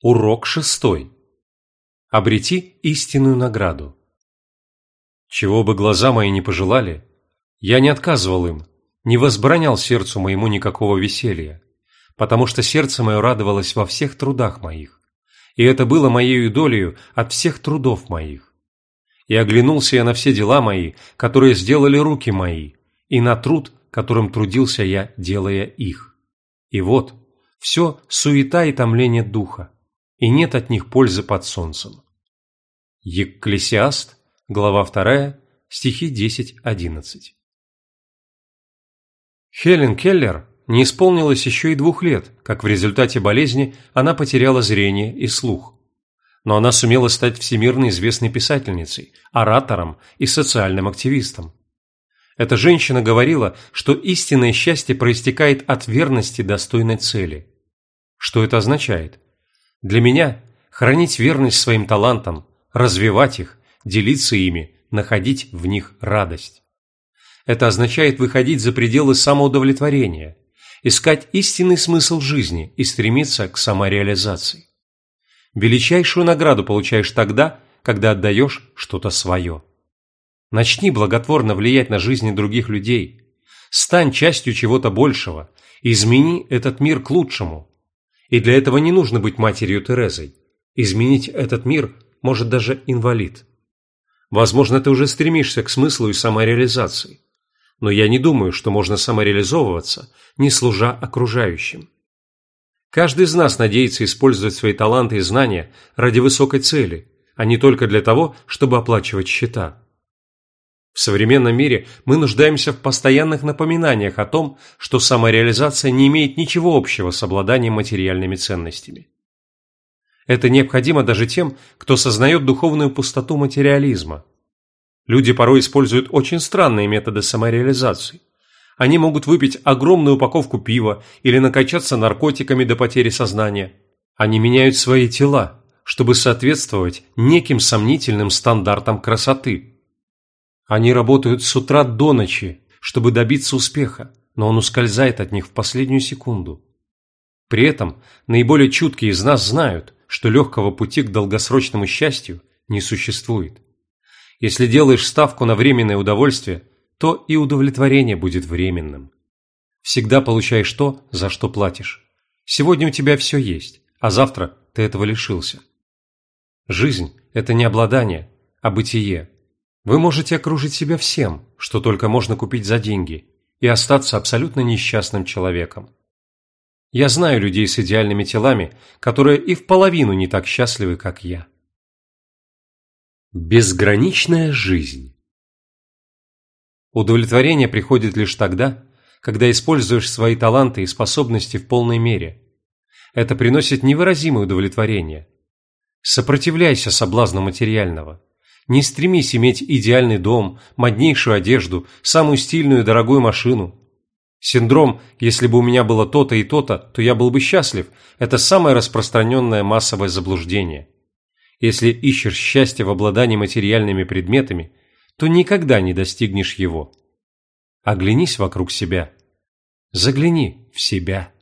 Урок шестой. Обрети истинную награду. Чего бы глаза мои не пожелали, я не отказывал им, не возбранял сердцу моему никакого веселья, потому что сердце мое радовалось во всех трудах моих, и это было моею долею от всех трудов моих. И оглянулся я на все дела мои, которые сделали руки мои, и на труд, которым трудился я, делая их. И вот, все суета и томление духа, и нет от них пользы под солнцем. Екклесиаст, глава 2, стихи 10-11. Хелен Келлер не исполнилось еще и двух лет, как в результате болезни она потеряла зрение и слух. Но она сумела стать всемирно известной писательницей, оратором и социальным активистом. Эта женщина говорила, что истинное счастье проистекает от верности достойной цели. Что это означает? Для меня – хранить верность своим талантам, развивать их, делиться ими, находить в них радость. Это означает выходить за пределы самоудовлетворения, искать истинный смысл жизни и стремиться к самореализации. Величайшую награду получаешь тогда, когда отдаешь что-то свое. Начни благотворно влиять на жизни других людей. Стань частью чего-то большего. Измени этот мир к лучшему. И для этого не нужно быть матерью Терезой. Изменить этот мир может даже инвалид. Возможно, ты уже стремишься к смыслу и самореализации. Но я не думаю, что можно самореализовываться, не служа окружающим. Каждый из нас надеется использовать свои таланты и знания ради высокой цели, а не только для того, чтобы оплачивать счета. В современном мире мы нуждаемся в постоянных напоминаниях о том, что самореализация не имеет ничего общего с обладанием материальными ценностями. Это необходимо даже тем, кто сознает духовную пустоту материализма. Люди порой используют очень странные методы самореализации. Они могут выпить огромную упаковку пива или накачаться наркотиками до потери сознания. Они меняют свои тела, чтобы соответствовать неким сомнительным стандартам красоты – они работают с утра до ночи, чтобы добиться успеха, но он ускользает от них в последнюю секунду. При этом наиболее чуткие из нас знают, что легкого пути к долгосрочному счастью не существует. Если делаешь ставку на временное удовольствие, то и удовлетворение будет временным. Всегда получаешь то, за что платишь. Сегодня у тебя все есть, а завтра ты этого лишился. Жизнь – это не обладание, а бытие. Вы можете окружить себя всем, что только можно купить за деньги, и остаться абсолютно несчастным человеком. Я знаю людей с идеальными телами, которые и в половину не так счастливы, как я. Безграничная жизнь Удовлетворение приходит лишь тогда, когда используешь свои таланты и способности в полной мере. Это приносит невыразимое удовлетворение. Сопротивляйся соблазну материального – не стремись иметь идеальный дом, моднейшую одежду, самую стильную и дорогую машину. Синдром «если бы у меня было то-то и то-то, то я был бы счастлив» – это самое распространенное массовое заблуждение. Если ищешь счастье в обладании материальными предметами, то никогда не достигнешь его. Оглянись вокруг себя. Загляни в себя.